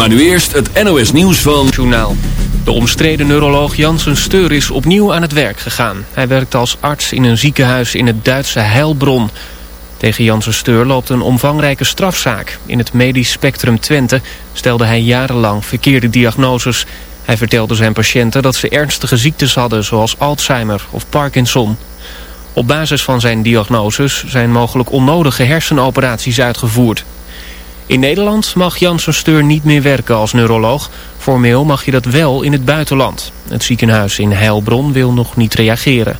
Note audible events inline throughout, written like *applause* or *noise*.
Maar nu eerst het NOS nieuws van... Journaal. De omstreden neuroloog Janssen Steur is opnieuw aan het werk gegaan. Hij werkt als arts in een ziekenhuis in het Duitse Heilbron. Tegen Janssen Steur loopt een omvangrijke strafzaak. In het medisch spectrum Twente stelde hij jarenlang verkeerde diagnoses. Hij vertelde zijn patiënten dat ze ernstige ziektes hadden... zoals Alzheimer of Parkinson. Op basis van zijn diagnoses zijn mogelijk onnodige hersenoperaties uitgevoerd. In Nederland mag Janssen Steur niet meer werken als neuroloog. Formeel mag je dat wel in het buitenland. Het ziekenhuis in Heilbron wil nog niet reageren.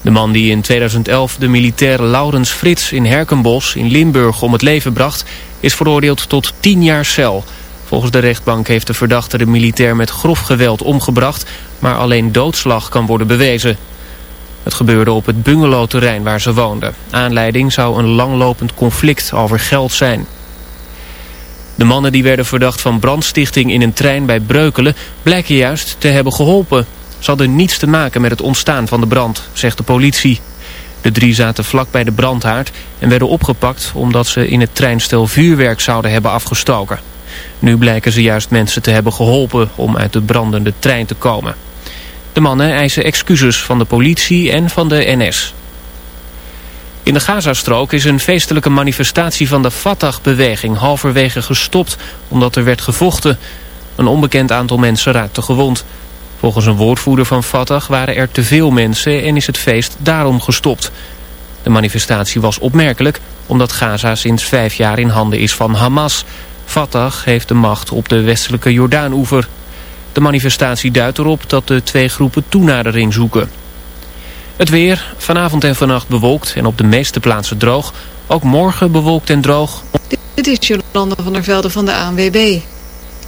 De man die in 2011 de militair Laurens Frits in Herkenbos in Limburg om het leven bracht... is veroordeeld tot 10 jaar cel. Volgens de rechtbank heeft de verdachte de militair met grof geweld omgebracht... maar alleen doodslag kan worden bewezen. Het gebeurde op het bungalowterrein waar ze woonden. Aanleiding zou een langlopend conflict over geld zijn. De mannen die werden verdacht van brandstichting in een trein bij Breukelen... blijken juist te hebben geholpen. Ze hadden niets te maken met het ontstaan van de brand, zegt de politie. De drie zaten vlak bij de brandhaard en werden opgepakt... omdat ze in het treinstel vuurwerk zouden hebben afgestoken. Nu blijken ze juist mensen te hebben geholpen om uit de brandende trein te komen. De mannen eisen excuses van de politie en van de NS. In de Gazastrook is een feestelijke manifestatie van de Fatah-beweging halverwege gestopt omdat er werd gevochten. Een onbekend aantal mensen raakte gewond. Volgens een woordvoerder van Fatah waren er te veel mensen en is het feest daarom gestopt. De manifestatie was opmerkelijk omdat Gaza sinds vijf jaar in handen is van Hamas. Fatah heeft de macht op de westelijke Jordaan-oever. De manifestatie duidt erop dat de twee groepen toenadering zoeken. Het weer, vanavond en vannacht bewolkt en op de meeste plaatsen droog. Ook morgen bewolkt en droog. Dit is Jolanda van der Velde van de ANWB.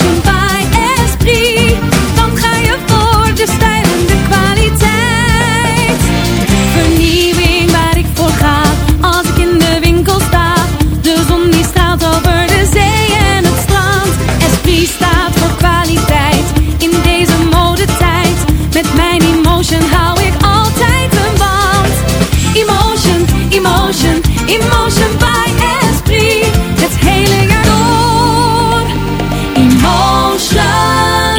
Emotion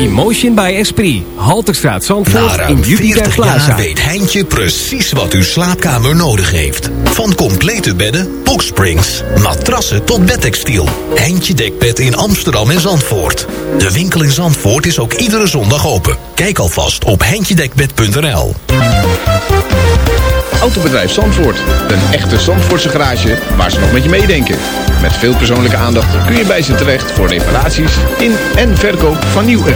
Emotion. Emotion by Esprit. Halterstraat Zandvoort Na in Jupiter 40 Plaza. jaar weet Heintje precies wat uw slaapkamer nodig heeft. Van complete bedden, boxsprings, matrassen tot bedtextiel. Heintje Dekbed in Amsterdam en Zandvoort. De winkel in Zandvoort is ook iedere zondag open. Kijk alvast op heintjedekbed.nl. Autobedrijf Zandvoort. Een echte Zandvoortse garage waar ze nog met je meedenken. Met veel persoonlijke aandacht kun je bij ze terecht voor reparaties in en verkoop van nieuw en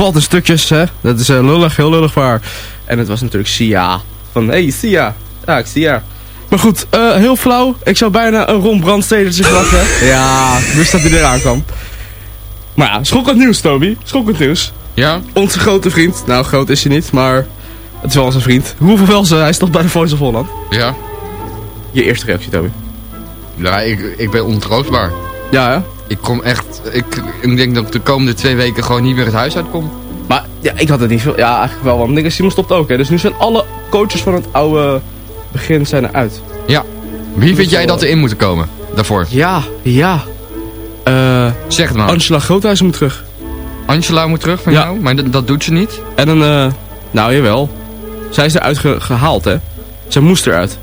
Valt in stukjes, hè. Dat is eh, lullig, heel lullig haar. En het was natuurlijk Sia. Van, hey, Sia. Ja, ik zie haar. Maar goed, eh, heel flauw. Ik zou bijna een Ron Brandstedertje verwachten. *laughs* ja, wist dat hij eraan kwam. Maar ja, schokkend nieuws, Toby. Schokkend nieuws. Ja? Onze grote vriend. Nou, groot is hij niet, maar het is wel onze vriend. Roeven Velsen, hij stond bij de Voice of Holland. Ja. Je eerste reactie, Toby. Ja, ik, ik ben ontroostbaar. Ja, hè? Ik kom echt... Ik, ik denk dat ik de komende twee weken gewoon niet meer het huis uitkom. Maar ja, ik had het niet veel. Ja, eigenlijk wel. Want Nick Simon stopt ook, hè. Dus nu zijn alle coaches van het oude begin zijn eruit. Ja. Wie vind jij dat erin moeten komen? Daarvoor. Ja, ja. Eh Zeg het maar. Angela Groothuizen moet terug. Angela moet terug van Ja. jou, maar dat- dat doet ze niet. En dan, eh nou jawel. Zij is eruit ge- gehaald, hè. Zij moest eruit.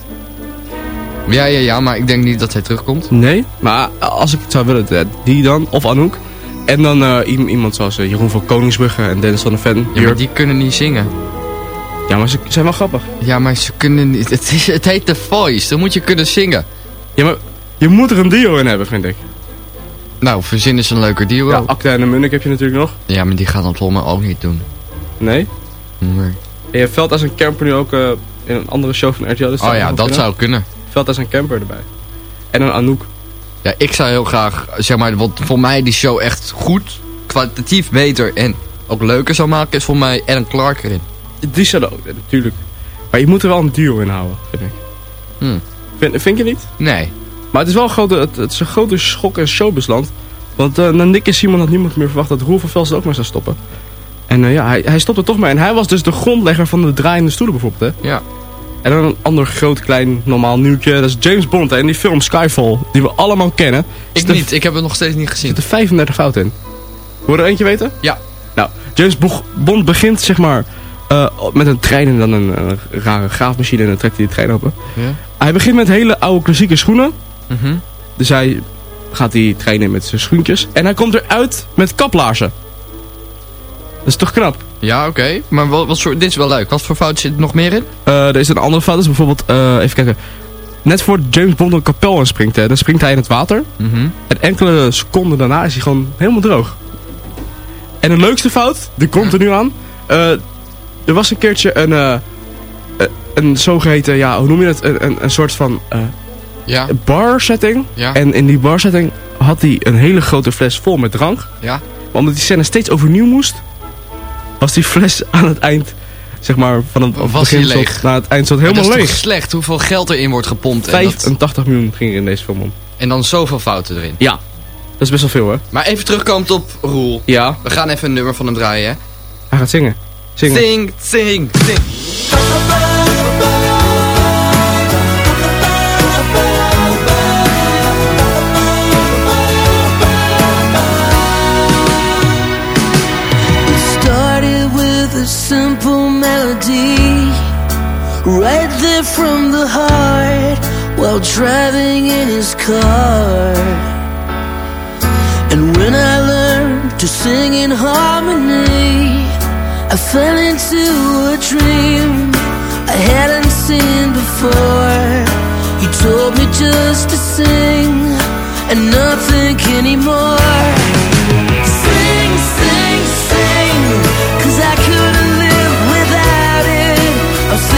Ja, ja, ja, maar ik denk niet dat zij terugkomt. Nee, maar als ik het zou willen, eh, die dan, of Anouk. En dan eh, iemand zoals eh, Jeroen van Koningsbrugge en Dennis van de Ven. Ja, maar die kunnen niet zingen. ja, maar ze zijn wel grappig. Ja, maar ze kunnen niet... Het, is, het heet The Voice, dan moet je kunnen zingen. Ja, maar je moet er een duo in hebben, vind ik. Nou, verzin eens een leuker duo. Ja, Ja, Acta en de Munnik heb je natuurlijk nog. maar die gaat dat volgens mij ook niet doen. Nee. Nee. En je hebt Veldhuis en Camper nu ook in een andere show van RTL. Dus Oh ja, dat zou kunnen. Veldhuis en Camper erbij. En dan Anouk. Ja, ik zou heel graag, zeg maar, wat voor mij die show echt goed, kwalitatief beter en ook leuker zou maken, is voor mij Ellen Clark erin. Die zullen ook, natuurlijk. Maar je moet er wel een duo in houden, vind ik. Hmm. Vind, vind je niet? Nee. Maar het is wel een grote, het, het is een grote schok in showbizland. Want eh na Nick en Simon had niemand meer verwacht dat Roel van Velsen ook maar zou stoppen. En eh, ja, hij, hij stopte toch maar. En hij was dus de grondlegger van de draaiende stoelen bijvoorbeeld, hè? Ja. En dan een ander groot, klein, normaal nieuwtje. Dat is James Bond? En die film Skyfall, die we allemaal kennen. Ik er- niet, ik heb het nog steeds niet gezien. zitten 35 fouten in. Wil je er eentje weten? Ja. Nou, James Bo- Bond begint zeg maar eh, met een trein en dan een, eh, rare graafmachine en dan trekt hij de trein open. Ja. Hij begint met hele oude klassieke schoenen. Mhm. Dus hij gaat die trein in met zijn schoentjes. En hij komt eruit met kaplaarzen. Dat is toch knap? Ja, oké. Maar wat, wat soort, dit is wel leuk. Wat voor fout zit er nog meer in? Eh, er is een andere fout. Dat is bijvoorbeeld, eh, even kijken. Net voor James Bond een kapel inspringt, hè, dan springt hij in het water. Mhm. En enkele seconden daarna is hij gewoon helemaal droog. En de leukste fout, die komt er nu aan. Eh, er was een keertje een, een zogeheten, ja, hoe noem je het? Een, een, een soort van Ja, bar setting. ja, En in die bar setting had hij een hele grote fles vol met drank. ja. Maar omdat die scène steeds overnieuw moest, was die fles aan het eind, zeg maar, van het Was begin leeg? tot naar het eind, zat helemaal is leeg. toch slecht hoeveel geld erin wordt gepompt. En, dat, 85 miljoen ging er in deze film om. en dan zoveel fouten erin. Ja, dat is best wel veel, hè? Maar even terugkomend op Roel. Ja, We gaan even een nummer van hem draaien, hè? hij gaat zingen. Zingen. Zing, zing, zing. Melody right there from the heart while driving in his car. And when i learned to sing in harmony i fell into a dream i hadn't seen before. He told me just to sing and not think anymore. Sing, sing, sing, 'cause I couldn't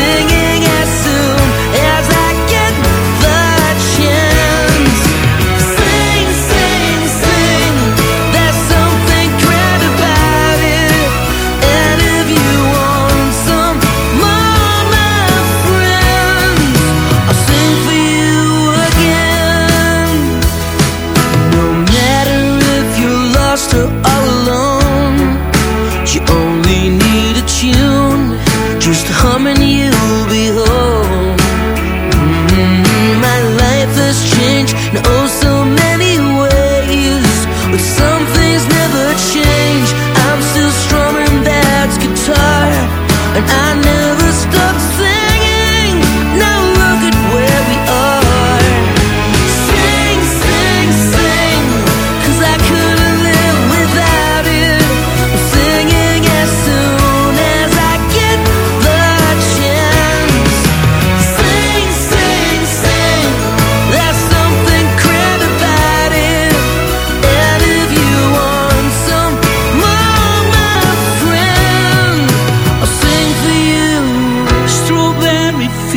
singing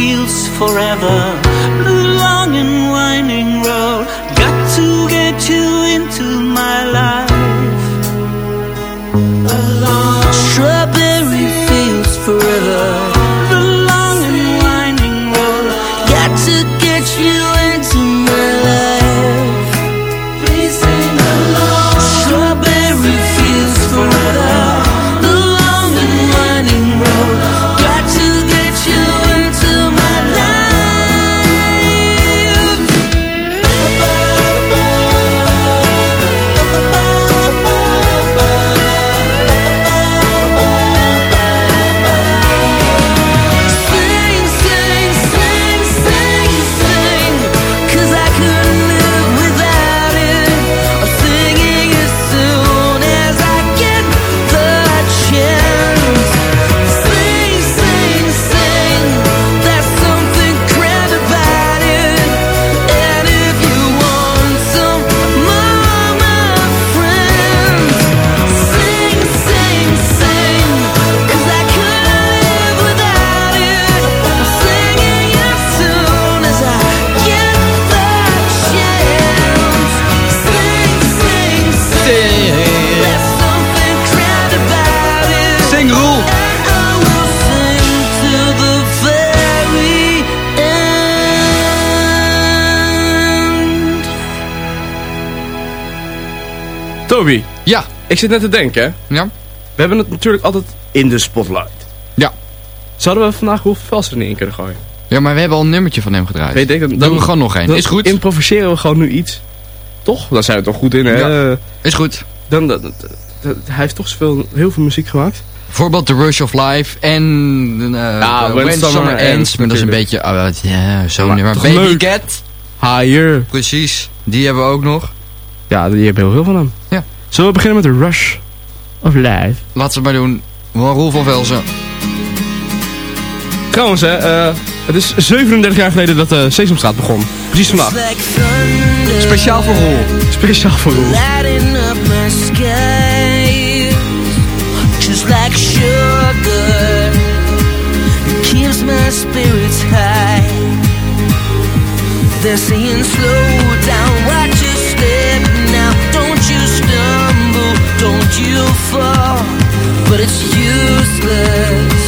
feels forever, long and winding Ik zit net te denken, hè. Ja. We hebben het natuurlijk altijd in de spotlight. Ja. Zouden we vandaag hoeveel er niet in kunnen gooien? Ja, maar we hebben al een nummertje van hem gedraaid. Weet ik, dan, Doen we gewoon nog één. Is goed. improviseren we gewoon nu iets. Toch? Daar zijn we toch goed in, hè? Ja. Is goed. Dan, dan, dan- dan- hij heeft toch zoveel, heel veel muziek gemaakt. Bijvoorbeeld The Rush of Life en uh, Ja, uh, When When, Summer Summer Ends, Ends. Maar dat is een beetje, uh, ja, zo'n Maar nummer. toch Baby leuk. Get. Higher. Precies. Die hebben we ook nog. Ja, die hebben heel veel van hem. Zullen we beginnen met de Rush of Life? Laten we het maar doen. Roel van Velzen. Trouwens, hè, eh, het is 37 jaar geleden dat de Sesamstraat begon. Precies vandaag. Speciaal voor Roel. Speciaal voor Roel. lighting up my skies just like sugar it keeps my spirits high they're saying slow down don't you fall but it's useless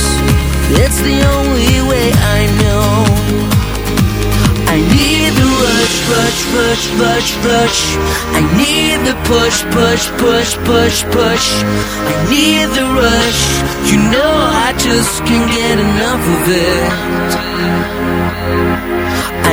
it's the only way I know I need the rush, rush, rush, rush, rush. I need the push, push, push, push, push. I need the rush. You know I just can't get enough of it.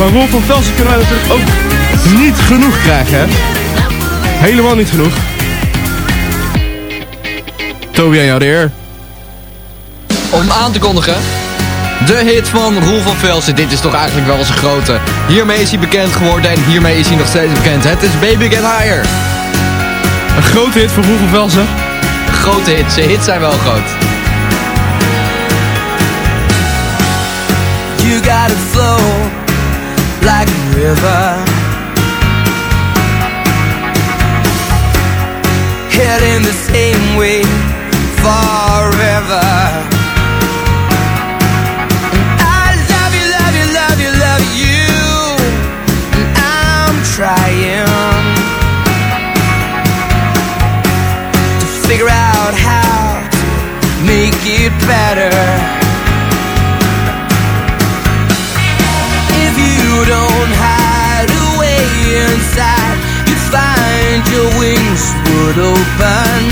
Maar Roel van Velsen kunnen wij natuurlijk ook niet genoeg krijgen, hè? Helemaal niet genoeg. Toby, aan jou de eer. Om aan te kondigen. De hit van Roel van Velsen. Dit is toch eigenlijk wel zijn grote. Hiermee is hij bekend geworden en hiermee is hij nog steeds bekend. Het is Baby Get Higher. Een grote hit voor Roel van Velsen. Grote hit. Zijn hits zijn wel groot. You gotta flow like a river. Heading the same way forever. I love you, love you, love you, love you. And I'm trying to figure out how to make it better. Your would open.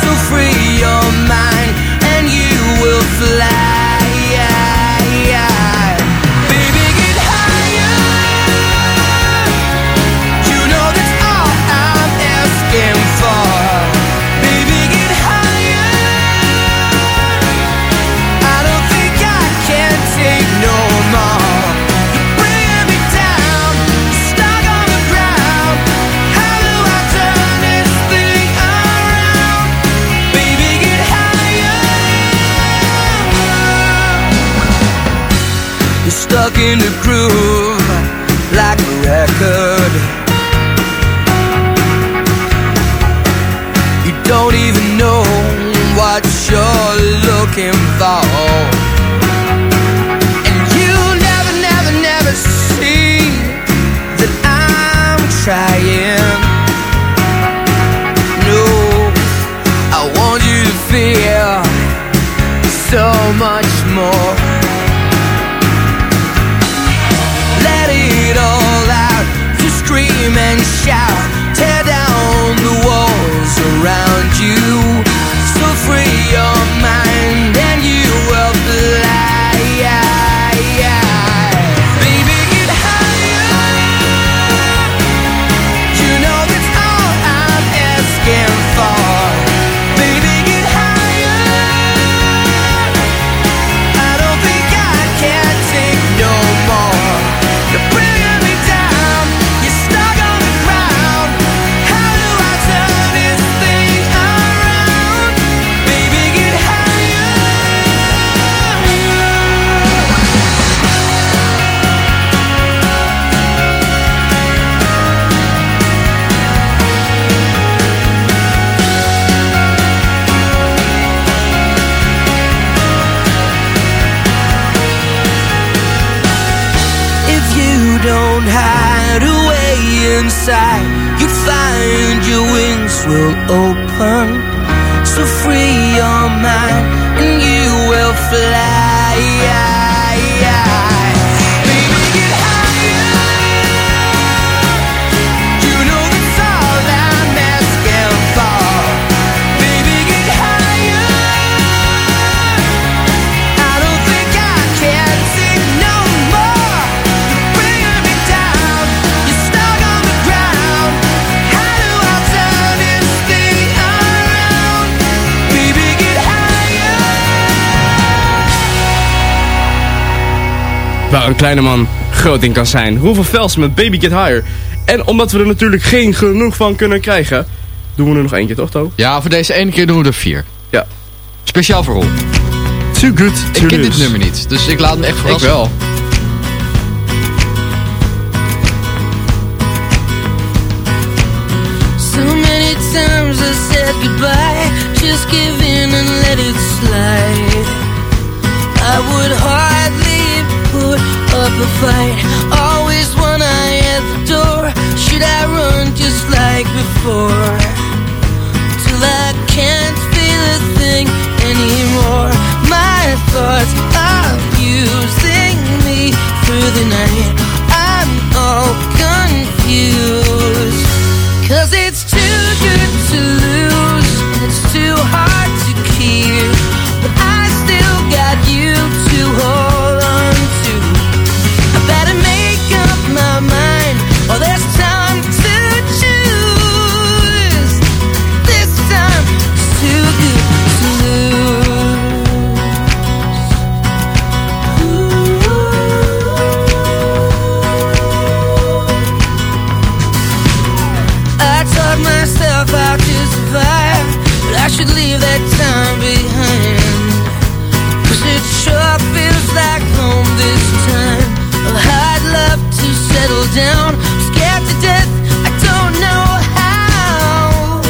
So free your mind and you will fly. Stuck in the groove will open. So free your mind Waar een kleine man groot in kan zijn. Van Velsen met Baby Get Higher. En omdat we er natuurlijk geen genoeg van kunnen krijgen, doen we er nog eentje, toch, To? Ja, voor deze ene keer doen we er vier. Ja. Speciaal voor Roel. Too good to Ik ken lose. dit nummer niet, dus ik laat me echt Ik verrassen. wel. So many times I said goodbye, just give in and let it slide. I would put up a fight, always one eye at the door. Should I run just like before? Till I can't feel a thing anymore. My thoughts are using me through the night. I'm all confused. Cause it's too good to lose, it's too hard down, scared to death, I don't know how.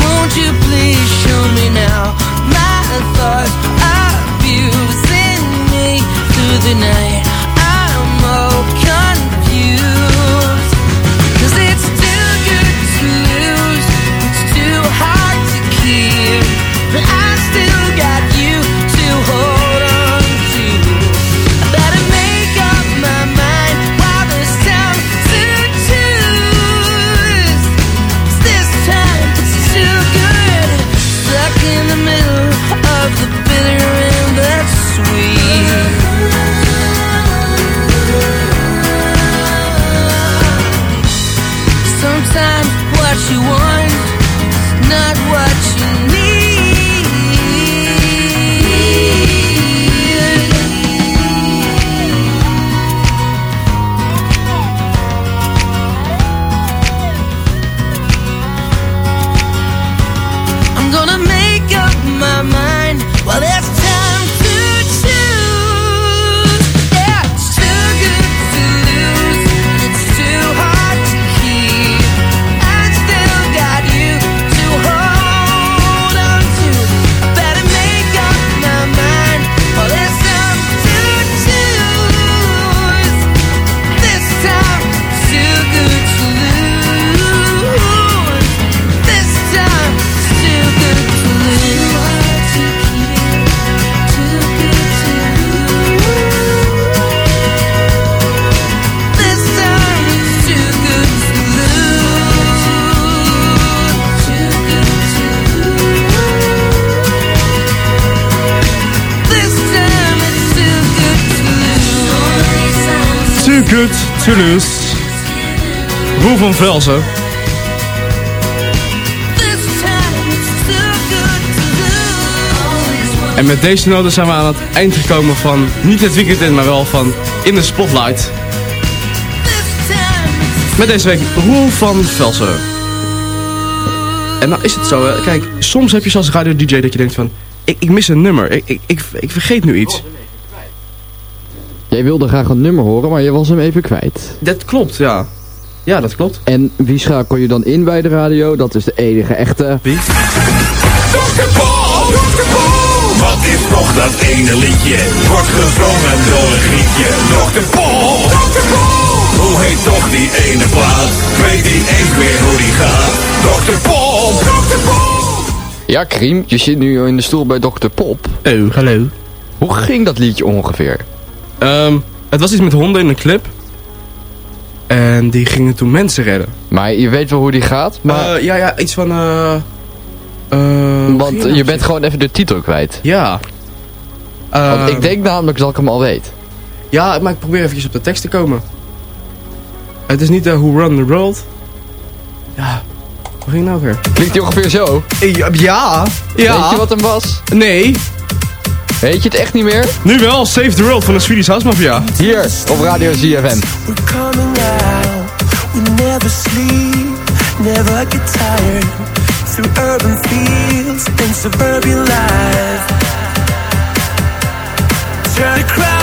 Won't you please show me now? My thoughts abusing me through the night. Good to lose. Roel van Velzen. En met deze noten zijn we aan het eind gekomen van niet het weekend in, maar wel van In de Spotlight. Met deze week Roel van Velsen. En nou is het zo, kijk, soms heb je zoals radio-dj dat je denkt van... Ik, ik mis een nummer, ik, ik, ik vergeet nu iets. Jij wilde graag een nummer horen, maar je was hem even kwijt. Dat klopt, ja. Ja, dat klopt. En wie schakel je dan in bij de radio? Dat is de enige echte... Wie? Dr. Paul. Wat is toch dat ene liedje? Wordt gezongen door een grietje. Dr. Paul. Hoe heet toch die ene plaat? Weet niet eens meer hoe die gaat. Dr. Paul. Ja, Kriem, je zit nu in de stoel bij Dr. Pop. Oh, hallo. Hoe ging dat liedje ongeveer? Ehm, het was iets met honden in een clip. En die gingen toen mensen redden. Maar je weet wel hoe die gaat? Maar... Eh, ja, ja, iets van... eh eh, Want je bent gewoon even de titel kwijt. Ja. Want Ehm, ik denk namelijk dat ik hem al weet. Ja, maar ik probeer eventjes op de tekst te komen. Het is niet uh, Who Run the World. Ja, hoe ging het nou weer? Klinkt die ongeveer zo? Ja. ja. Weet je wat hem was? Nee. Weet je het echt niet meer? Nu wel, Save the World van de Swedish House Mafia. Hier, op Radio ZFM. We're coming out. We never sleep, never get tired. Through urban fields and suburban life. Turn the crowd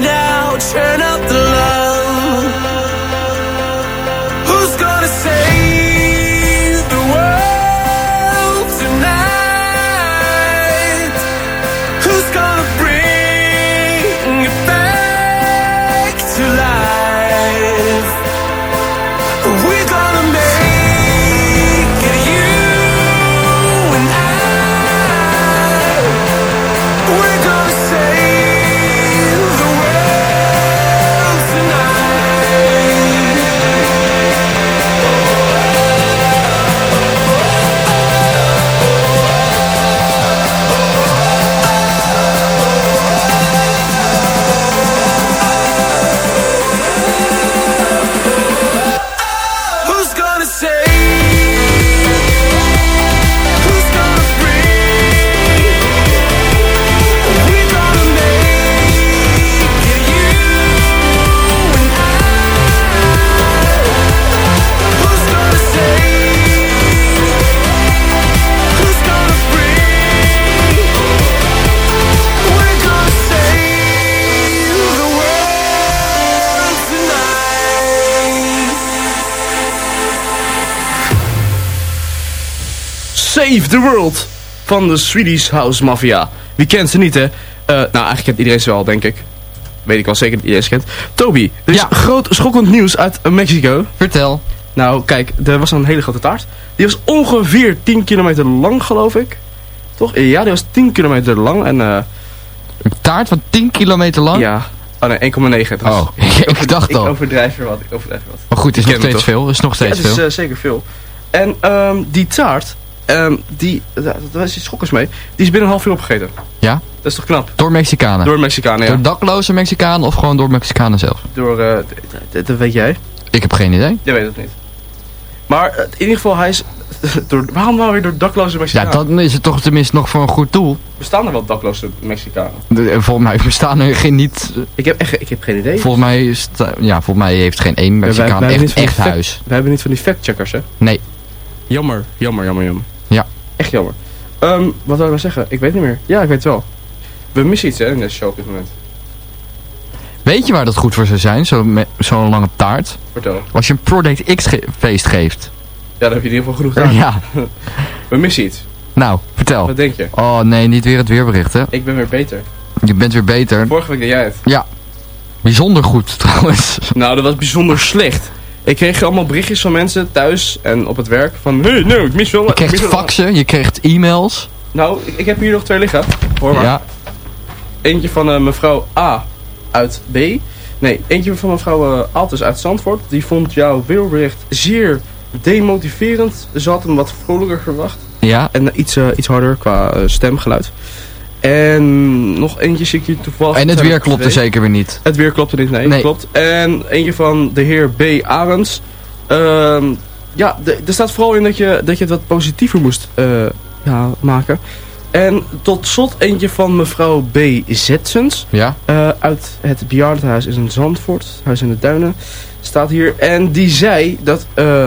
now, turn up the Save the World van de Swedish House Mafia. Wie kent ze niet, hè? Eh, nou, eigenlijk kent iedereen ze wel, denk ik. Weet ik wel zeker dat iedereen ze kent. Toby, er is groot schokkend nieuws uit Mexico. Vertel. Nou, kijk, er was een hele grote taart. Die was ongeveer 10 kilometer lang, geloof ik. Toch? Ja, die was 10 kilometer lang en... eh Een taart van 10 kilometer lang? Ja. Oh nee, 1,9. Oh, *laughs* ik dacht al. Ik overdrijf er wat, ik overdrijf er wat. Maar goed, het is nog steeds veel. is nog steeds ja, het is veel. eh, zeker veel. En ehm, die taart, ehm, die, daar daar was iets schokkers mee, die is binnen een half uur opgegeten. Ja? Dat is toch knap? Door Mexicanen? Door Mexicanen, ja. Door dakloze Mexicanen of gewoon door Mexicanen zelf? Door, eh, dat weet jij. Ik heb geen idee. Jij weet het niet. Maar eh, in ieder geval, hij is... *laughs* door, waarom nou weer door dakloze Ja, Mexicanen? dan is het toch tenminste nog voor een goed doel. Bestaan er wel dakloze Mexicanen? De- eh, Volgens mij *laughs* bestaan er geen niet... Ik heb, echt, ik heb geen idee. Volgens mij, ja, volgens mij heeft geen één wij- Mexicaan wij echt, echt huis. We hebben niet van die factcheckers, hè? Nee. Jammer, jammer, jammer, jammer. Ja. Echt jammer. Ehm, wat wil ik nou zeggen? Ik weet niet meer. Ja, ik weet het wel. We missen iets, hè, in deze show op dit moment. Weet je waar dat goed voor zou zijn? Zo'n lange taart? Vertel. Als je een Project X ge- feest geeft. Ja, dan heb je in ieder geval genoeg gedaan. *laughs* Ja. *laughs* We missen iets. Nou, vertel. Wat denk je? Oh nee, niet weer het weerbericht hè. Ik ben weer beter. Je bent weer beter. Vorige week deed jij het. Ja. Bijzonder goed *laughs* trouwens. Nou, dat was bijzonder slecht. Ik kreeg allemaal berichtjes van mensen thuis en op het werk van... Nee, nee, ik mis wel... Je kreeg faxen, je kreeg e-mails. Nou, ik, ik heb hier nog twee liggen. Hoor maar. Ja. Eentje van eh, mevrouw A uit B. Nee, eentje van mevrouw eh Altus uit Zandvoort. Die vond jouw weerbericht zeer demotiverend. Ze had hem wat vrolijker verwacht. Ja. En eh, iets, iets harder qua stemgeluid. En nog eentje zie ik hier toevallig. En het er weer klopte zeker weer niet. Het weer klopte niet, nee. Nee. Klopt. En eentje van de heer B. Arends. Ehm, ja, er staat vooral in dat je, dat je het wat positiever moest eh, ja, maken. En tot slot eentje van mevrouw B. Zetsens. Ja. eh, uit het bejaardenhuis in Zandvoort. Huis in de Duinen. Staat hier. En die zei dat eh,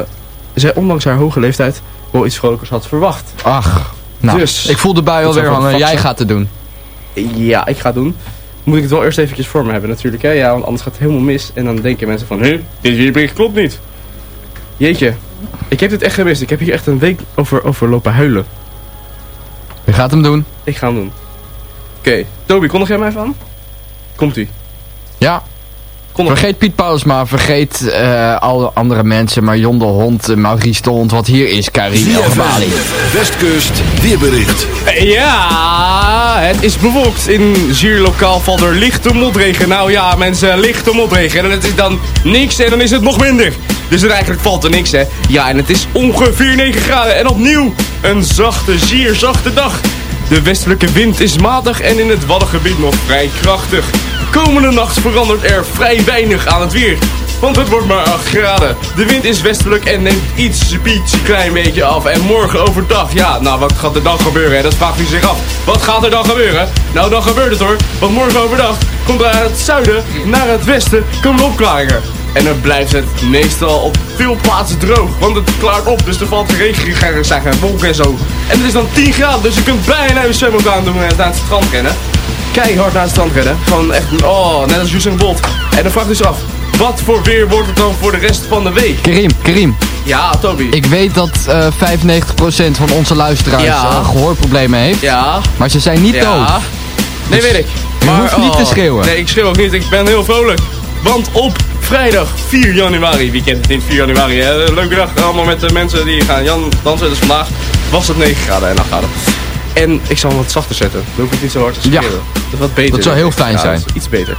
zij ondanks haar hoge leeftijd wel iets vrolijkers had verwacht. Ach. Nou, Dus, ik voel de bui alweer hangen. Jij gaat het doen. Ja, ik ga het doen. Moet ik het wel eerst eventjes voor me hebben natuurlijk. Hè? Ja, want anders gaat het helemaal mis. En dan denken mensen van, hé, dit weerbericht klopt niet. Jeetje, ik heb dit echt gemist. Ik heb hier echt een week over, over lopen huilen. Je gaat hem doen. Ik ga hem doen. Oké, Toby, kondig jij mij aan? Komt-ie. Ja. Vergeet Piet Paulusma, vergeet eh, alle andere mensen, Marion de Hond, eh, Maurice de Hond, wat hier is, Karim El Gabali. Westkust weerbericht. Ja, het is bewolkt. In zeer lokaal valt er lichte motregen. Nou ja, mensen, lichte motregen. En het is dan niks en dan is het nog minder. Dus er eigenlijk valt er niks, hè. Ja, en het is ongeveer 9 graden. En opnieuw een zachte, zeer zachte dag. De westelijke wind is matig en in het Waddengebied nog vrij krachtig. Komende nacht verandert er vrij weinig aan het weer. Want het wordt maar 8 graden. De wind is westelijk en neemt iets, pietje klein beetje af. En morgen overdag, ja, nou wat gaat er dan gebeuren? Hè? Dat vraagt u zich af. Wat gaat er dan gebeuren? Nou, dan gebeurt het hoor. Want morgen overdag komt er uit het zuiden naar het westen komen opklaringen. En dan blijft het meestal op veel plaatsen droog. Want het klaart op, dus er valt regen, zijn wolken en zo. En het is dan 10 graden, dus je kunt bijna je zwembroek aandoen en naar het strand rennen. Keihard naar het strand rennen. Gewoon echt, oh, net als Usain Bolt. En dan vraagt u zich af, wat voor weer wordt het dan voor de rest van de week? Karim, Karim. Ja, Toby. Ik weet dat eh 95% van onze luisteraars Ja. eh, gehoorproblemen heeft. Ja. Maar ze zijn niet Ja. dood. Nee, Dus weet ik. je hoeft niet te schreeuwen. Nee, ik schreeuw ook niet. Ik ben heel vrolijk. Want op vrijdag 4 januari, wie kent het niet, 4 januari, hè? Leuke dag. Allemaal met de mensen die gaan Jan dansen. Dus vandaag was het 9 graden en 8 graden. En ik zal hem wat zachter zetten. Dan hoef ik niet zo hard te schreeuwen. Ja. Dat is wat beter. Dat zou heel fijn Ja, zijn. iets beter.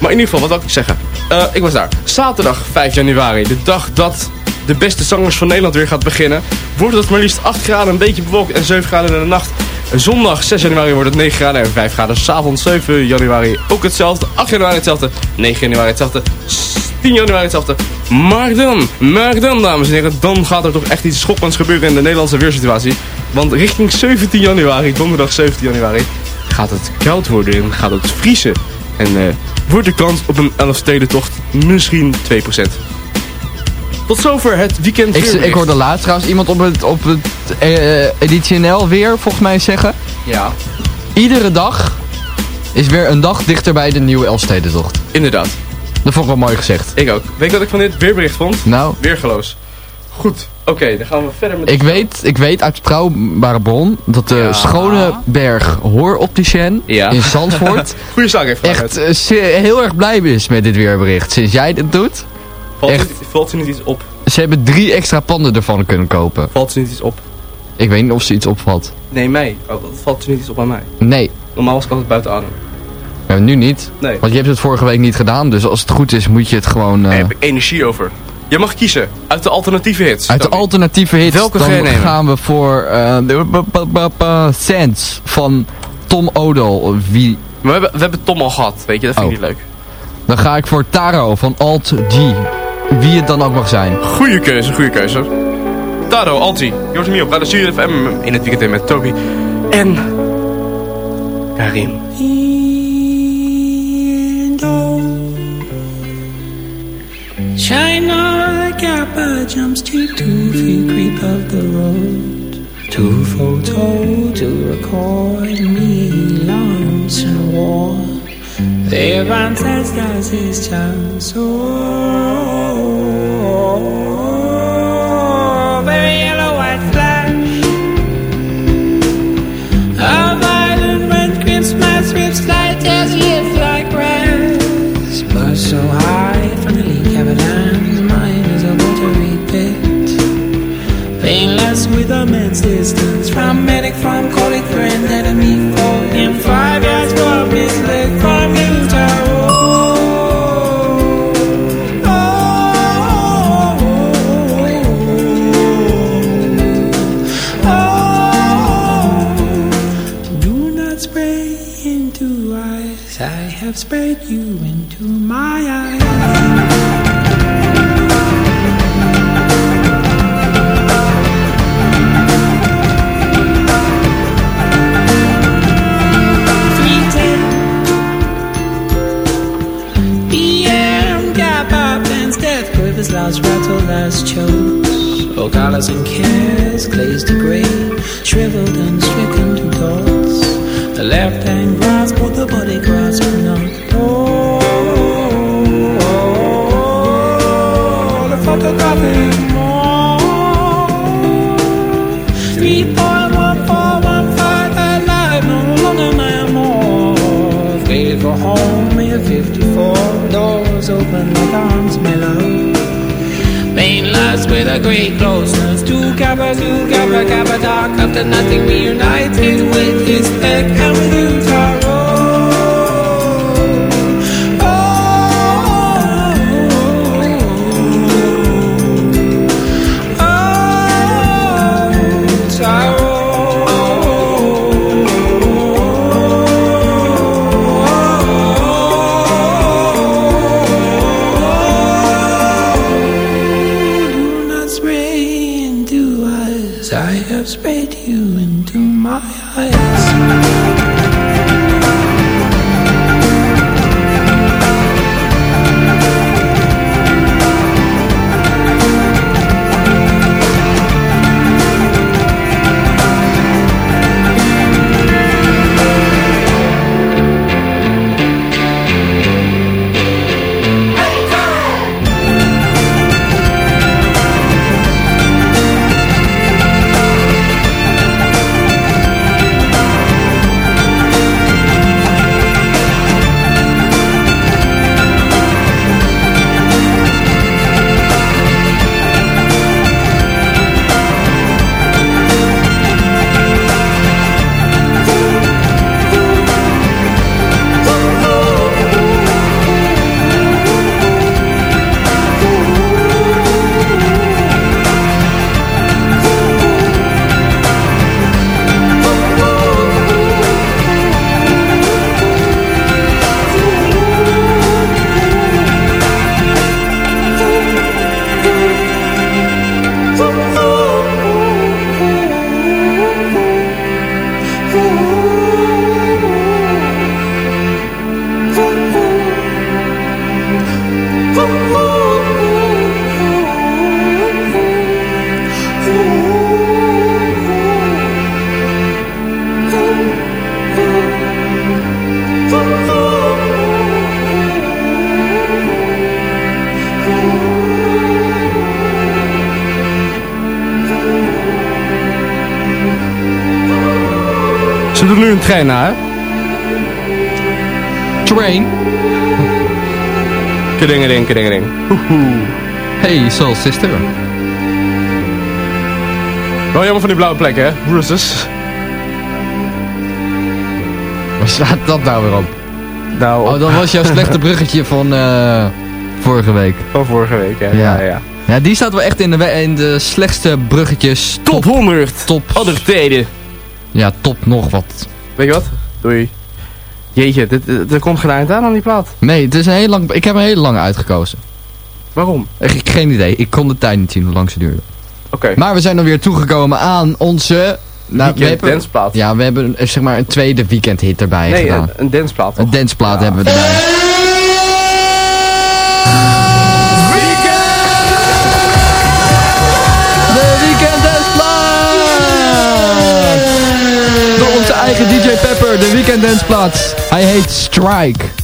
Maar in ieder geval, wat wil ik zeggen? Eh, ik was daar. Zaterdag 5 januari, de dag dat de beste zangers van Nederland weer gaat beginnen, wordt het maar liefst 8 graden, een beetje bewolkt en 7 graden in de nacht. Zondag 6 januari wordt het 9 graden en 5 graden. S'avonds 7 januari ook hetzelfde. 8 januari hetzelfde. 9 januari hetzelfde. 10 januari hetzelfde. Maar dan, maar dan dames en heren, dan gaat er toch echt iets schokkends gebeuren in de Nederlandse weersituatie. Want richting 17 januari, donderdag 17 januari, gaat het koud worden en gaat het vriezen. En eh, wordt de kans op een Elfstedentocht misschien 2%. Tot zover het weekend Ik, ik hoorde laatst trouwens iemand op het, op het eh, editie NL weer volgens mij zeggen. Ja. Iedere dag is weer een dag dichter bij de nieuwe Elfstedentocht. Inderdaad. Dat vond ik wel mooi gezegd. Ik ook. Weet je wat ik van dit weerbericht vond? Nou? Weergeloos. Goed. Oké, dan gaan we verder met... Ik weet, ik weet uit betrouwbare bron dat de Schoneberg Hooropticien Ja. in Zandvoort *laughs* Goeie zaak even. echt eh, heel erg blij is met dit weerbericht. Sinds jij dit doet, Valt, echt. Niet, valt ze niet iets op? ze hebben drie extra panden ervan kunnen kopen. Valt ze niet iets op? Ik weet niet of ze iets opvalt. Nee, mij. Oh, valt ze niet iets op aan mij? Nee, Normaal was ik altijd buiten adem. ja, nu niet. Nee. Want je hebt het vorige week niet gedaan, dus als het goed is moet je het gewoon... eh, Daar heb ik energie over. Je mag kiezen uit de alternatieve hits. Uit de alternatieve hits Welke dan gaan we voor eh, b- Sands van Tom Odell. Wie, we hebben, we hebben Tom al gehad, weet je. Dat vind ik Oh. niet leuk. dan ga ik voor Taro van Alt G. Wie het dan ook mag zijn. Goeie keuze, goede keuze. Taro, Alti, Joost Mio, Radio Studio FM in het weekend met Toby. En... Karim. China Kappa jumps to two feet creep up the road. Two photo to record me and war. Their ancestors is just so very I have sprayed you into my eyes. Doen nu een trein na, hè? Train. Kedingeding, kedingeding. Hey, soul sister. Wel jammer van die blauwe plekken, hè? Roosters. Waar staat dat nou weer op? Nou, Oh, dat was jouw slechte bruggetje van eh, vorige week. Van vorige week, hè? Ja. Ja, ja. Ja, die staat wel echt in de, in de slechtste bruggetjes. Top 100. Top. Aller tijden. Ja, top nog wat. Weet je wat? Doei. Jeetje, dit, dit- er komt geen eind aan aan die plaat. Nee, het is een heel lang, ik heb een hele lange uitgekozen. Waarom? Ik, geen idee, ik kon de tijd niet zien hoe lang ze duurde. Oké. Maar we zijn dan weer toegekomen aan onze... Nou, we Weekend hebben- danceplaat. Ja, we hebben zeg maar een tweede weekendhit erbij Nee, gedaan. een, een danceplaat. Een danceplaat hebben we erbij. DJ Pepper, de Weekend Danceplaat. Hij heet Strike.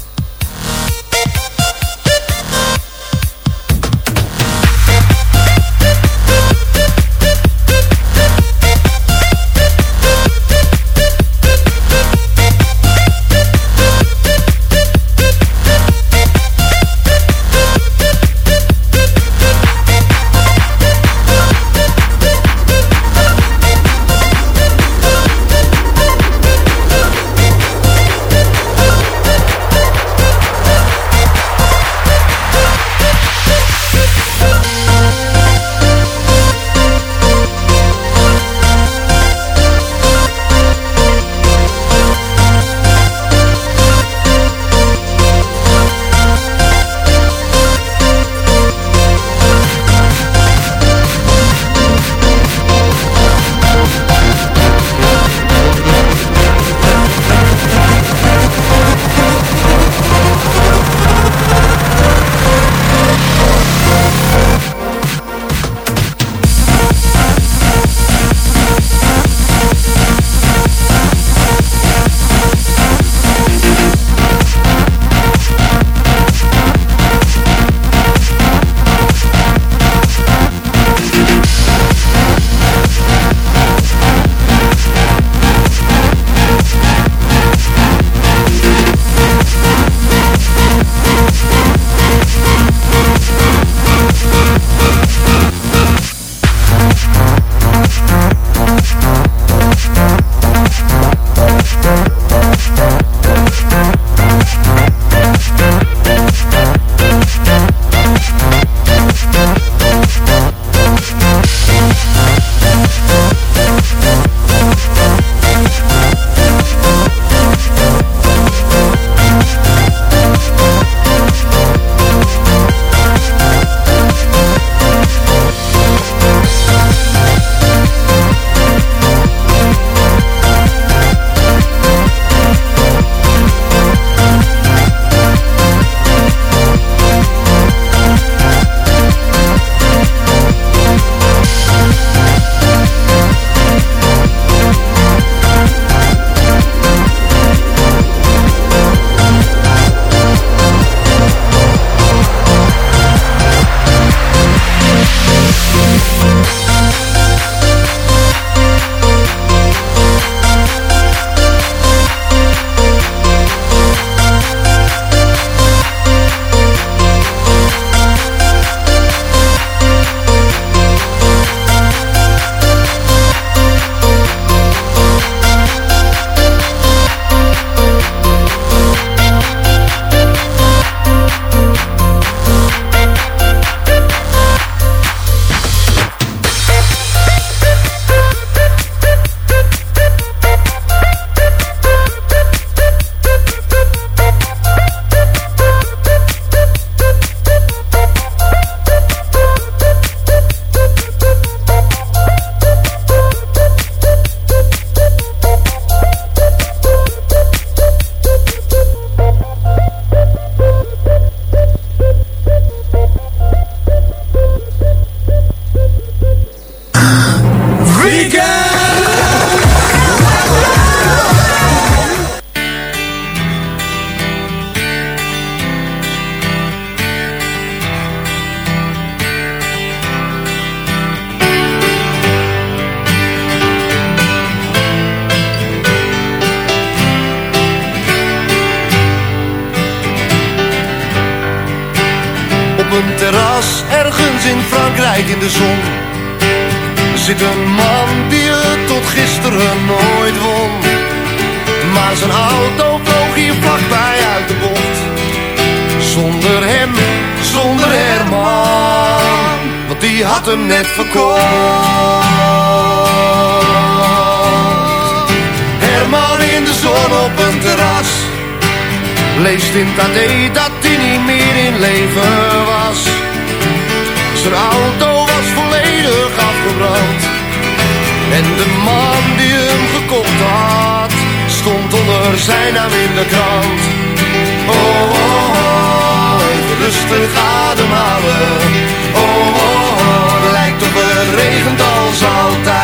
Een leest in AD dat hij niet meer in leven was. Zijn auto was volledig afgebrand. En de man die hem gekocht had, stond onder zijn naam in de krant. Oh, oh, oh, rustig ademhalen. Oh, oh, oh, lijkt op het regent als altijd.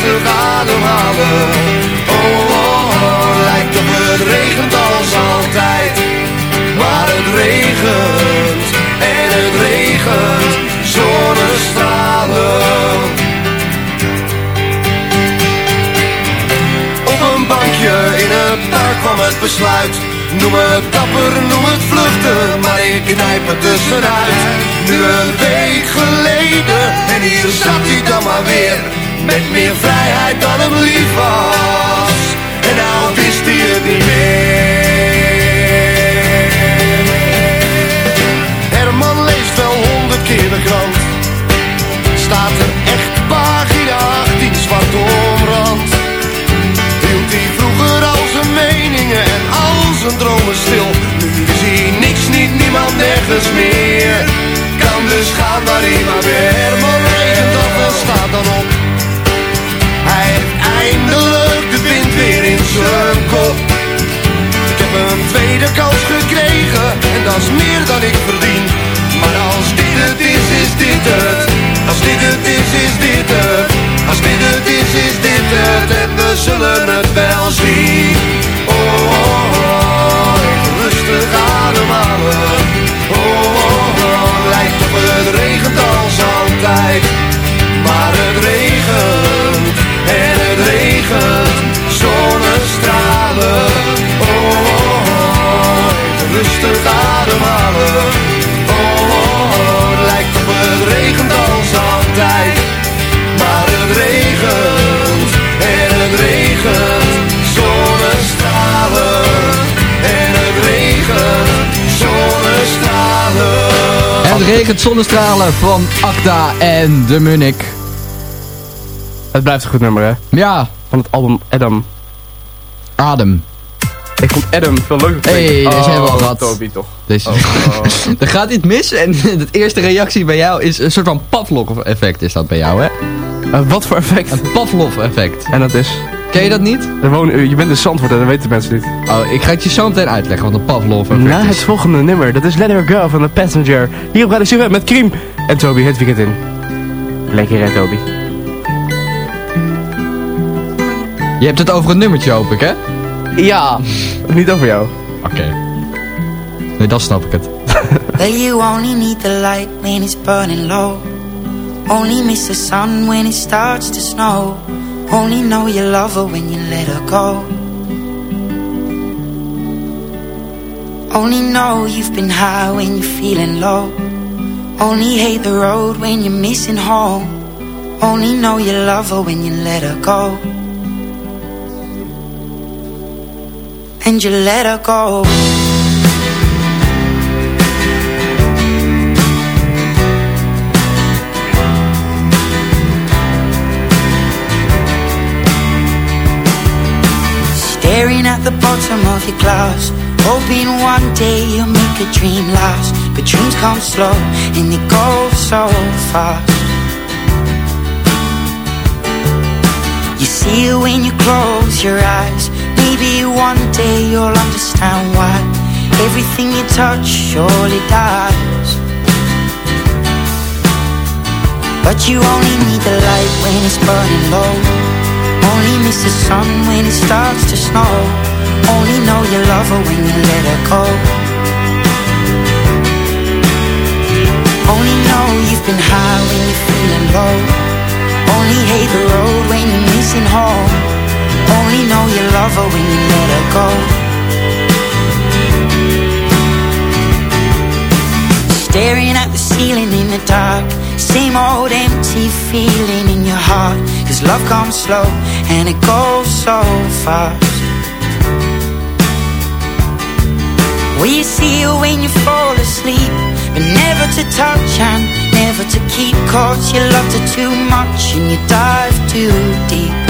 rustig ademhalen Oh, oh, oh, lijkt op het regent als altijd maar het regent en het regent zonnestralen. Op een bankje in het park kwam het besluit. Noem het dapper, noem het vluchten, maar ik knijp het tussenuit. Nu een week geleden en hier zat hij dan maar weer. Met meer vrijheid dan hem lief was. En nou wist hij het niet meer. Herman leest wel honderd keer de krant. Staat er echt pagina 18 zwart omrand. Hield hij vroeger al zijn meningen en al zijn dromen stil. Nu is hij niks, niet niemand, nergens meer. Kan dus gaan waar hij maar weer. Dat is meer dan ik verdien. Maar als dit het is, is dit het. Als dit het is, is dit het. Als dit het is, is dit het. En we zullen rustig ademhalen. Oh, oh, oh, lijkt op het regent als altijd. Maar het regent en het regent zonnestralen. En het regent zonnestralen. En het regent zonnestralen van Acta en de Munich. Het blijft een goed nummer, hè? Ja. Van het album Adam. Adam. Ik vond Adam veel leuker hey, deze hebben we al gehad. Toby toch. Deze. Oh, oh. *laughs* er gaat iets mis en *laughs* de eerste reactie bij jou is een soort van Pavlov-effect is dat bij jou, hè? Uh, wat voor effect? Een Pavlov-effect. En dat is? Ken je dat niet? Wonen, je bent in Zandvoort en dat weten mensen niet. Oh, ik ga het je zo meteen uitleggen wat een Pavlov-effect Na is. het volgende nummer, dat is Let Her Go van The Passenger. Hier op Radio Studio met Kriem en Toby het weekend in. Lekker hè Toby? Je hebt het over een nummertje, hoop ik, hè? Ja, niet over jou. Oké. Nee, dan snap ik het. *laughs* Well, you only need the light when it's burning low. Only miss the sun when it starts to snow. Only know you love her when you let her go. Only know you've been high when you're feeling low. Only hate the road when you're missing home. Only know you love her when you let her go. And you let her go. Staring at the bottom of your glass Hoping one day you'll make a dream last But dreams come slow and they go so fast You see it when you close your eyes Maybe one day you'll understand why Everything you touch surely dies But you only need the light when it's burning low. Only miss the sun when it starts to snow. Only know you love her when you let her go. Only know you've been high when you're feeling low. Only hate the road when you're missing home. Only know you love her when you let her go. Staring at the ceiling in the dark. Same old empty feeling in your heart. Cause love comes slow and it goes so fast. Will you see her when you fall asleep? But never to touch and never to keep Cause you loved her too much and you dive too deep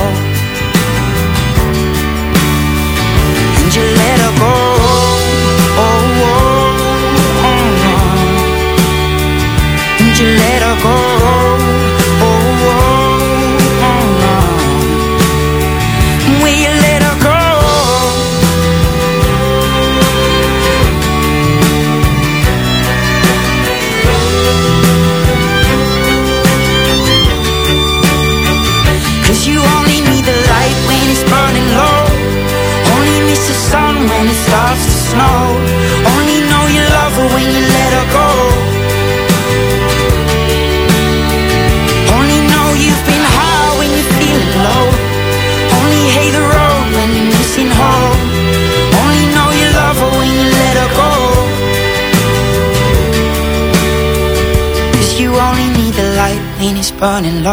when you let her go. 'Cause you only need the light when it's burning low. Only miss the sun when it starts to snow Only know you love her when you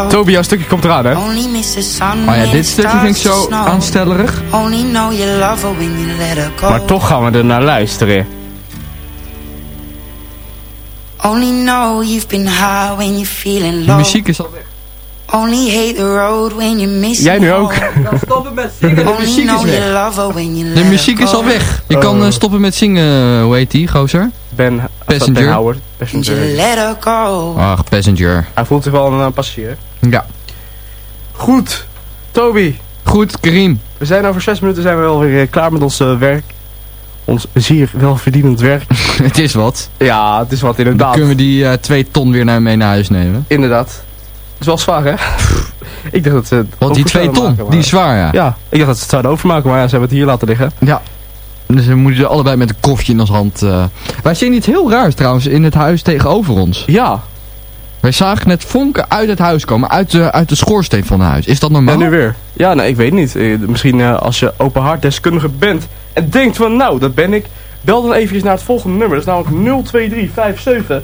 Toby, jouw stukje komt eraan, hè? Only miss the sun Maar ja, when dit it stukje vind ik zo snow. aanstellerig. Only know you love her when you let her go. Maar toch gaan we er naar luisteren. Only know you've been high when you're feeling De low. muziek is al weg. Only hate the road when Jij nu ook. stoppen met zingen, de muziek is weg. De muziek is al weg. Je kan Oh. eh, stoppen met zingen, hoe heet die, gozer? Ben, Passenger. Ben Howard. Passenger. let her go. Ach, Passenger. Hij voelt zich wel een eh, passagier. Ja. Goed. Toby, Goed, Karim. we zijn over zes minuten zijn we wel weer eh, klaar met ons eh, werk. Ons zeer welverdienend werk. *laughs* het is wat. Ja, het is wat Dan inderdaad. kunnen we die eh, twee ton weer naar, mee naar huis nemen. Inderdaad. Dat is wel zwaar, hè? ik dacht dat ze het Want die twee ton, maken, maar- die is zwaar, ja. Ja, ik dacht dat ze het zouden overmaken, maar ja, ze hebben het hier laten liggen. Ja. Dus we moeten allebei met een kofje in ons hand. eh. Wij zien iets heel raars trouwens in het huis tegenover ons. Ja. Wij zagen net vonken uit het huis komen, uit de, uit de schoorsteen van het huis. Is dat normaal? En nu weer. Ja, nou, ik weet niet. Eh, Misschien eh, als je open hart deskundige bent en denkt van, nou, dat ben ik. Bel dan eventjes naar het volgende nummer. Dat is namelijk 02357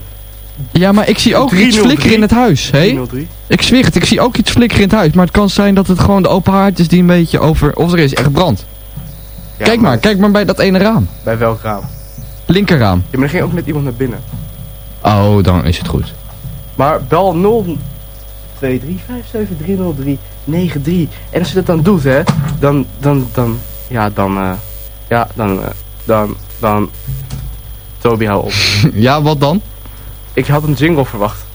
Ja, maar ik zie ook iets 303. flikkeren in het huis. Hé? 303. Ik zweer het, ik zie ook iets flikkeren in het huis. Maar het kan zijn dat het gewoon de open haard is die een beetje over... Of er is echt brand. Ja, kijk maar, kijk maar bij dat ene raam. Bij welk raam? Linkerraam. Ja, maar er ging ook net iemand naar binnen. Oh, dan is het goed. Maar bel 02357309393. En als je dat dan doet, hè, dan, dan, dan, ja, dan, eh, ja, dan, eh, dan, dan, Toby, hou op. *laughs* ja, wat dan? Ik had een jingle verwacht.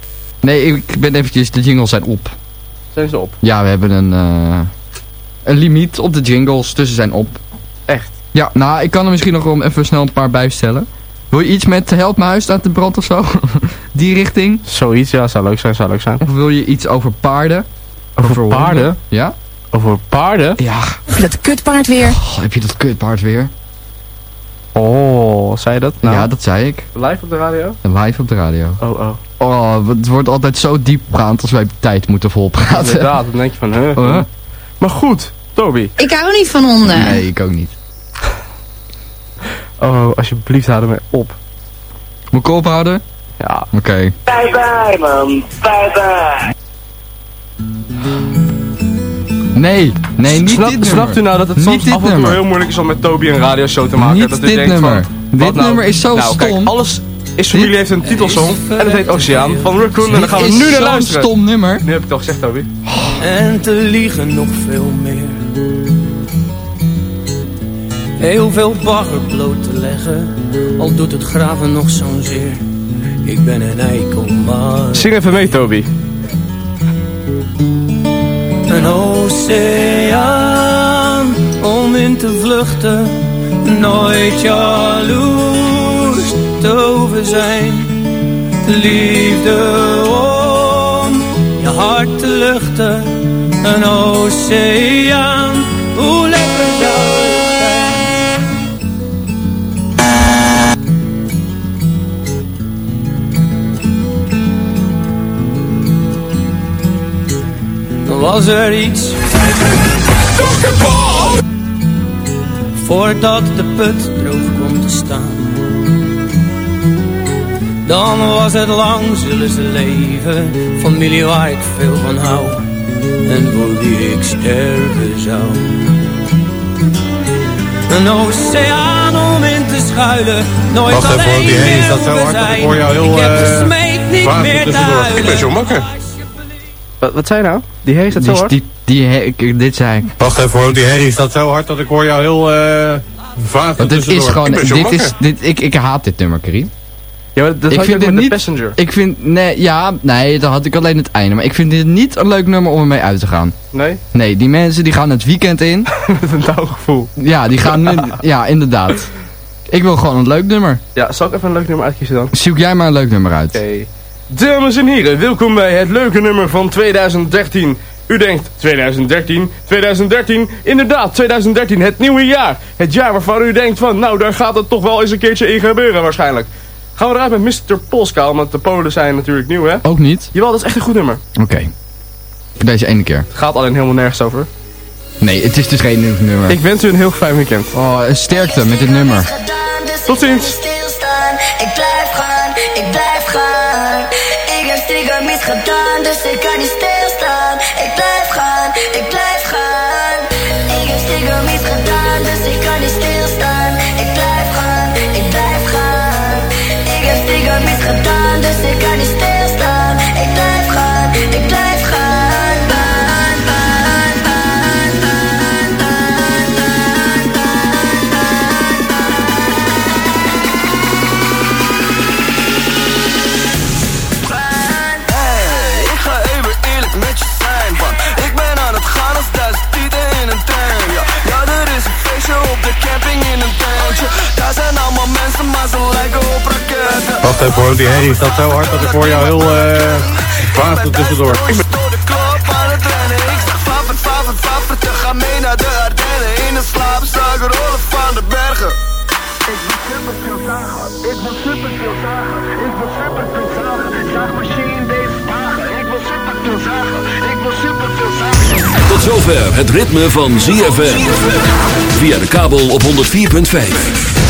Nee, ik ben eventjes... De jingles zijn op. Zijn ze op? Ja, we hebben een... eh, een limiet op de jingles, dus ze zijn op. Echt? Ja, nou, ik kan er misschien nog wel even snel een paar bijstellen. Wil je iets met help mijn huis uit de brand of zo? *laughs* Die richting? Zoiets, ja, zou leuk zijn, zou leuk zijn. Of wil je iets over paarden? Over, paarden? Ja? Over paarden? Ja. Dat kutpaard weer. Oh, heb je dat kutpaard weer? Oh, zei je dat? Nou, Ja, dat zei ik. live op de radio? Live op de radio. Oh, oh. Oh, het wordt altijd zo diepgaand als wij tijd moeten volpraten. Inderdaad, dan denk je van, huh? Huh? Maar goed, Toby. Ik hou niet van honden. Nee, ik ook niet. Oh, alsjeblieft, hou ermee op. Moet ik ophouden? Ja. Oké. Bye bye man, bye bye. Nee, nee, niet Snap, dit nummer. snapt u nou dat het Niet soms af en toe nummer. heel moeilijk is om met Toby een radioshow te maken? Niet dat u dit denkt nummer. Van, Dit wat nou? nummer is zo nou, Kijk, stom. alles is familie Dit- heeft een titelsong en dat heet Oceaan van Raccoon en daar gaan we Dit nu is naar zo'n luisteren. stom nummer. Nu heb ik het al gezegd, Toby. En te liegen nog veel meer. Heel veel bagger bloot te leggen, al doet het graven nog zo'n zeer. Ik ben een eikel, maar... Zing even mee, Toby. Een oceaan om in te vluchten, nooit jaloers te over zijn. Liefde om je hart te luchten, een oceaan, hoe was er iets. Voordat de put droog kwam te staan. Dan was het lang zullen ze leven. Familie waar ik veel van hou. En voor wie ik sterven zou. Een oceaan om in te schuilen. Nooit Wacht even, alleen hoor, die herrie meer staat zo hard dat ik hoor jou heel, Ik heb eh, gesmeekt niet meer te tussendoor. Ik ben John Makker. Wat, wat zei je nou? Die herrie staat zo hard? die, die, dit zei ik. Wacht even hoor, die herrie staat zo hard dat ik hoor jou heel eh vaag Want dit is gewoon, dit is, dit, ik, ik haat dit nummer, Karim. Ja, maar dat ik had je ook vind dit met de niet, Passenger. ik vind, nee, ja, nee, dan had ik alleen het einde. Maar ik vind dit niet een leuk nummer om ermee uit te gaan. Nee? Nee, die mensen die gaan het weekend in. *laughs* Met een touwgevoel. Ja, die gaan nu, ja, inderdaad. Ik wil gewoon een leuk nummer. Ja, zal ik even een leuk nummer uitkiezen dan? Zoek jij maar een leuk nummer uit. Oké. Dames en heren, welkom bij het leuke nummer van 2013. U denkt 2013, 2013, inderdaad 2013, het nieuwe jaar. Het jaar waarvan u denkt van, nou daar gaat het toch wel eens een keertje in gebeuren waarschijnlijk. Gaan we eruit met Mr. Polska, want de Polen zijn natuurlijk nieuw hè? Ook niet? Jawel, dat is echt een goed nummer. Oké. Voor deze ene keer. Het gaat alleen helemaal nergens over. Nee, het is dus geen nieuw nummer. Ik wens u een heel fijn weekend. Oh, sterkte met dit nummer. Tot ziens. Ik blijf gaan, ik blijf gaan. Ik heb gedaan, dus ik kan niet stilstaan. Ik blijf gaan, ik blijf Wacht even hoor, die herrie staat zo hard dat ik hoor jou heel eh vaag tussendoor. Ik ben Door de klop aan het rennen. Ik zeg faffet, faffet, faffet Te gaan mee naar de Ardennen. In een slaapzak rollen van de bergen. Ik wil super veel zagen. Ik wil super veel zagen. Ik wil super veel zagen Zaagmachine deze dagen. Ik wil super veel zagen. Ik wil super veel zagen. Tot zover het ritme van ZFM. Via de kabel op 104.5.